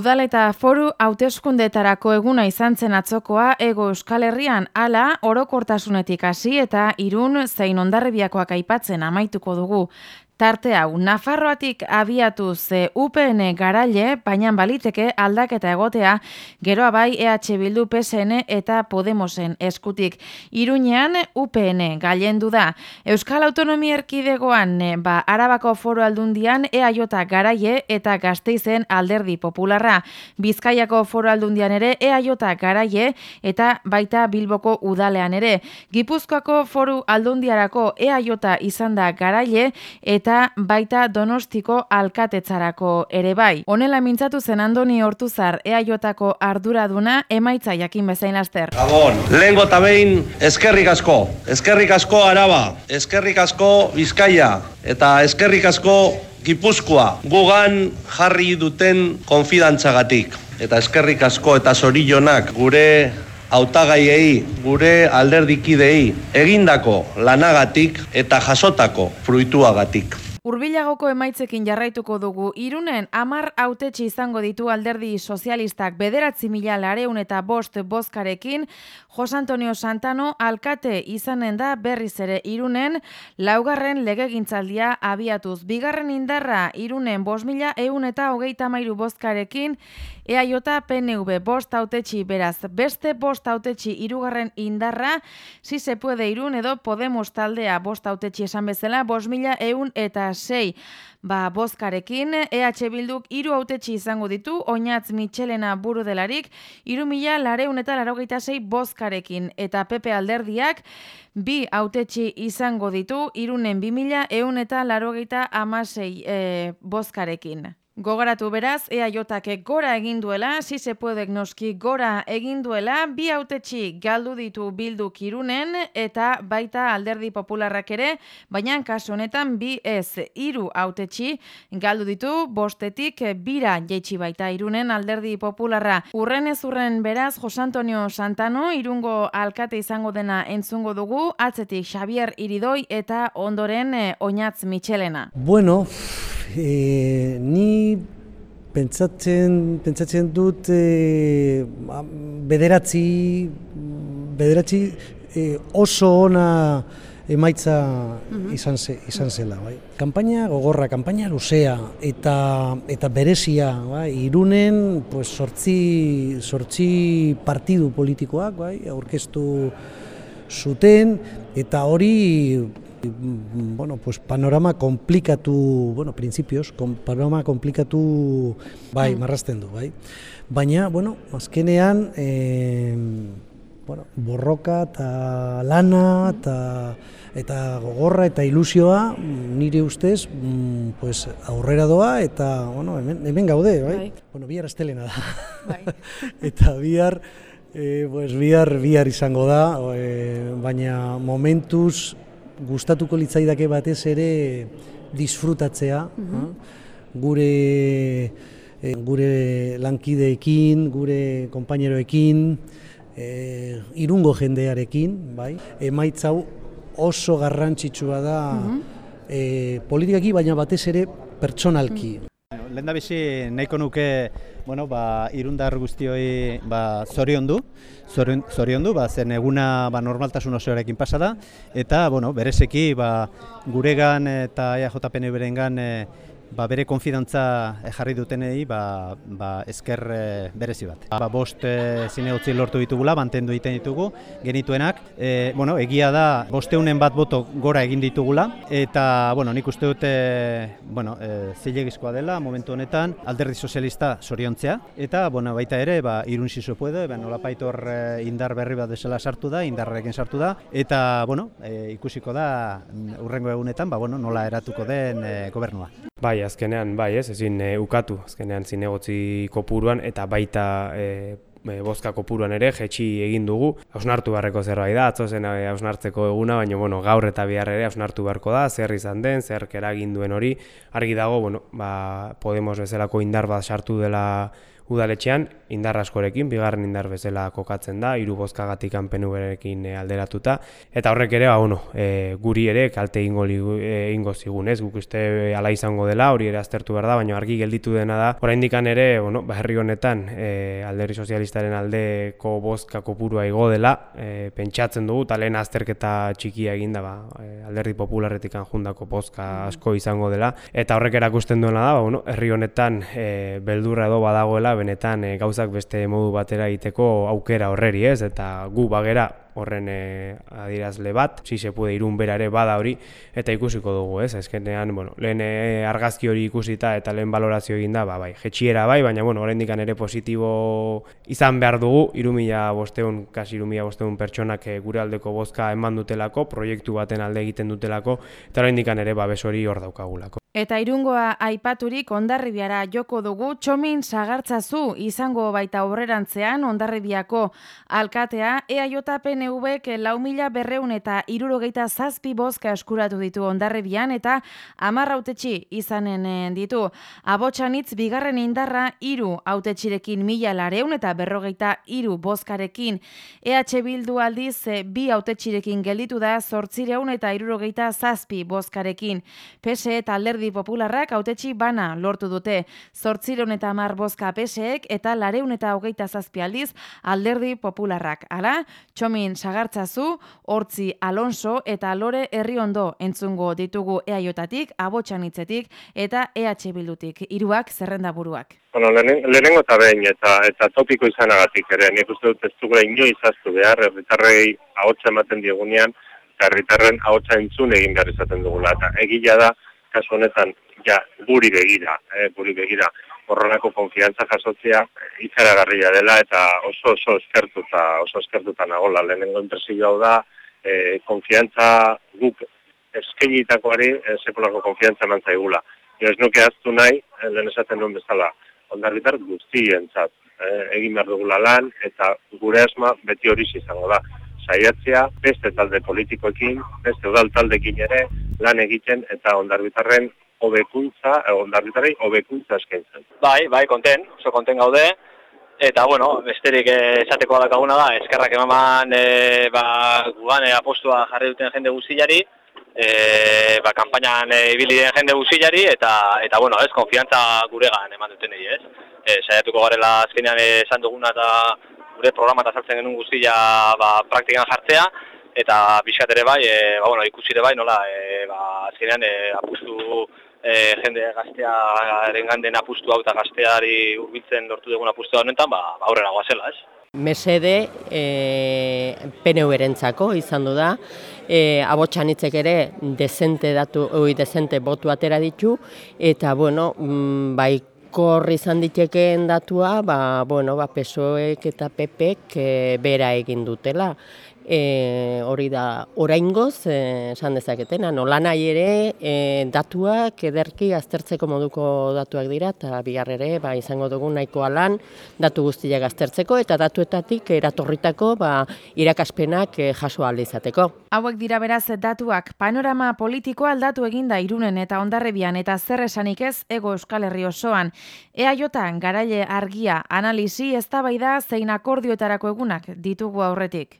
Udal eta foru hauteskundetarako eguna izan zen atzokoa ego euskal herrian ala orokortasunetik hasi eta irun zein ondarrebiakoak aipatzen amaituko dugu. Tarte hau, Nafarroatik abiatu ze UPN garaile, baina baliteke aldaketa egotea, geroa bai EH Bildu PSN eta Podemosen eskutik. Iruñean UPN gailendu da. Euskal Autonomia Erkidegoan, ba, Arabako Foro Aldundian EAJ garaie eta Gasteizen alderdi popularra. Bizkaiako Foro Aldundian ere EAJ garaie eta baita Bilboko udalean ere. Gipuzkoako Foru Aldundiarako EAJ izan da garaile eta eta baita donostiko alkatetzarako ere bai. Honela mintzatu zen Andoni Hortuzar EAJko arduraduna emaitza jakin bezain laster. Gabon, lehengo eta behin eskerrik asko, eskerrik asko araba, eskerrik asko bizkaia eta eskerrik asko gipuzkoa gugan jarri duten konfidantzagatik. Eta eskerrik asko eta zorillonak gure hautagaiei, gure alderdikidei, egindako lanagatik eta jasotako fruituagatik. Urbilagoko emaitzekin jarraituko dugu, irunen amar autetxi izango ditu alderdi sozialistak bederatzi mila lareun eta bost bozkarekin, Jos Antonio Santano alkate izanen da berriz ere irunen, laugarren legegintzaldia abiatuz. Bigarren indarra irunen bost mila eun eta hogeita mairu bozkarekin, EAJ PNV bost autetxi beraz, beste bost autetxi irugarren indarra, si se puede irun edo Podemos taldea bost autetxi esan bezala, bost mila eun eta sei ba, bozkarekin, EH Bilduk hiru autetxi izango ditu, oinatz Michelena buru delarik, iru mila lareun eta larogeita sei bozkarekin, eta PP alderdiak, bi autetxi izango ditu, irunen bi mila eun eta larogeita amasei e, bozkarekin. Gogoratu beraz, ea jotak gora egin duela, si se puede noski gora egin duela, bi autetxi galdu ditu bildu kirunen eta baita alderdi popularrak ere, baina kasu honetan bi ez hiru autetxi galdu ditu bostetik bira jeitsi baita irunen alderdi popularra. Urren ez urren beraz, Jos Antonio Santano, irungo alkate izango dena entzungo dugu, atzetik Xavier Iridoi eta ondoren eh, Oinatz Michelena. Bueno, e, ni pentsatzen, pentsatzen dut e, bederatzi, bederatzi e, oso ona emaitza mhm. izan, ze, izan zela. Bai. Kampaina gogorra, kampaina luzea eta, eta berezia, bai. irunen pues, sortzi, sortzi partidu politikoak bai, aurkeztu zuten eta hori bueno, pues panorama komplikatu, bueno, principios, panorama komplikatu bai, mm. marrasten du, bai. Baina, bueno, azkenean, e, bueno, borroka eta lana eta eta gogorra eta ilusioa nire ustez mm, pues, aurrera doa eta bueno, hemen, hemen gaude, bai? bai. Bueno, bihar estelena da. Bai. eta bihar, e, pues, bihar, bihar izango da, e, baina momentuz gustatuko litzaidake batez ere disfrutatzea, mhm. gure e, gure lankideekin, gure konpaineroekin, e, irungo jendearekin, bai? Emaitza oso garrantzitsua da mm politikaki, baina batez ere pertsonalki. Lenda bizi nahiko nuke bueno, ba, irundar guztioi ba, zorion du, zorion, du, ba, zen eguna ba, normaltasun osoarekin pasada, eta bueno, berezeki ba, guregan eta EAJPN berengan e, ba, bere konfidantza jarri dutenei ba, ba, esker e, berezi bat. Ba, bost e, zinegotzi lortu ditugula, mantendu egiten ditugu, genituenak. E, bueno, egia da, bosteunen bat boto gora egin ditugula, eta bueno, nik uste dute bueno, e, zilegizkoa dela momentu honetan, alderdi sozialista soriontzea, eta bueno, baita ere, ba, irun zizu puede, ba, nola paitor e, indar berri bat desela sartu da, indarrekin sartu da, eta bueno, e, ikusiko da, urrengo egunetan, ba, bueno, nola eratuko den e, gobernua. Bai, azkenean, bai, ez, ezin e, ukatu, azkenean zinegotzi kopuruan eta baita e, e, bozka kopuruan ere, jetxi egin dugu. Hausnartu beharreko zerbait da, atzo zen hausnartzeko eguna, baina bueno, gaur eta bihar ere hausnartu beharko da, zer izan den, zer eragin duen hori. Argi dago, bueno, ba, Podemos bezalako indar bat sartu dela udaletxean, indar askorekin, bigarren indar bezala kokatzen da, hiru bozkagatik PNV-rekin e, alderatuta, eta horrek ere, ba, bueno, e, guri ere kalte ingo, e, ingo zigun, ez? Guk uste ala izango dela, hori ere aztertu behar da, baina argi gelditu dena da, orain ere, bueno, ba, herri honetan, e, alderri sozialistaren aldeko bozka kopurua igo dela, e, pentsatzen dugu, eta lehen azterketa txikia eginda, ba, e, alderdi popularretik jundako bozka asko izango dela, eta horrek erakusten duena da, ba, bueno, herri honetan e, beldurra edo badagoela, benetan e, gauzak beste modu batera egiteko aukera horreri ez, eta gu bagera horren e, adirazle bat, si se puede irun bera ere bada hori, eta ikusiko dugu, ez? Ezkenean, bueno, lehen e, argazki hori ikusita eta lehen balorazio egin da, ba, bai, jetxiera bai, baina, bueno, horrein ere positibo izan behar dugu, irumila bosteun, kasi irumila bosteun pertsonak e, gure aldeko bozka eman dutelako, proiektu baten alde egiten dutelako, eta horrein ere, ba, besori hor daukagulako. Eta irungoa aipaturik ondarribiara joko dugu, txomin sagartzazu izango baita horrerantzean ondarribiako alkatea, ea jotapen PNVek lau mila berreun eta irurogeita zazpi bozka eskuratu ditu ondarrebian eta amarra autetxi izanen eh, ditu. Abotxanitz bigarren indarra iru autetxirekin mila lareun eta berrogeita iru bozkarekin. EH Bildu aldiz eh, bi autetxirekin gelditu da zortzireun eta irurogeita zazpi bozkarekin. PSE eta alderdi popularrak autetxi bana lortu dute. Zortzireun eta amar bozka PSEek eta lareun eta hogeita zazpi aldiz alderdi popularrak. Hala, txomin sagartzazu, hortzi Alonso eta Lore Herriondo entzungo ditugu eaiotatik, abotxanitzetik eta EH Bildutik. Hiruak zerrenda buruak. Bueno, lehenengo eta behin eta, eta topiko izanagatik ere, nik uste dut ez dugula inoiz aztu behar, herritarrei ahotsa ematen diegunean, eta herritarren ahotsa entzun egin behar izaten dugula. Eta egila da, kasu honetan, ja, guri begira, eh, guri begira horrenako konfiantza jasotzea ikaragarria dela eta oso oso eskertuta oso eskertuta nagola lehenengo impresio hau da e, konfiantza guk eskainitakoari e, sekulako konfiantza eman zaigula. Jo ez nuke aztu nahi, e, lehen esaten duen bezala, ondarbitar guztientzat e, egin behar dugula lan eta gure asma beti hori izango da. Saiatzea, beste talde politikoekin, beste udal taldekin ere, lan egiten eta ondarbitarren hobekuntza, eh, ondarritarei hobekuntza eskaintzen. Bai, bai, konten, oso konten gaude, eta, bueno, besterik eh, esateko alakaguna da, eskerrak emaman, e, ba, gugan, e, apostua jarri duten jende guzilari, e, ba, kampainan e, ibili den jende guzilari, eta, eta, bueno, ez, konfiantza guregan eman duten egin, ez? E, saiatuko garela azkenean esan duguna eta gure programa eta sartzen genuen guztia ba, praktikan jartzea, eta ere bai, e, ba, bueno, ikusi ere bai, nola, e, ba, azkenean e, apustu e, jende gaztea erenganden apustu hau eta gazteari urbiltzen lortu dugun apustu honetan, ba, ba aurrera guazela, ez? Mesede e, PNU erentzako izan du da, e, abotxanitzek ere dezente datu, oi, dezente botu atera ditu, eta bueno, mm, bai korri izan ditekeen datua, ba, bueno, ba, PSOEk eta PPek e, bera egin dutela e, hori da oraingoz e, esan dezaketena nola nahi ere e, datuak ederki aztertzeko moduko datuak dira eta bihar ere ba, izango dugu nahikoa lan datu guztiak aztertzeko eta datuetatik eratorritako ba, irakaspenak e, jaso izateko. Hauek dira beraz datuak panorama politiko aldatu eginda irunen eta ondarrebian eta zer esanik ez ego euskal herri osoan. Ea jotan garaile argia analisi ez da zein akordioetarako egunak ditugu aurretik.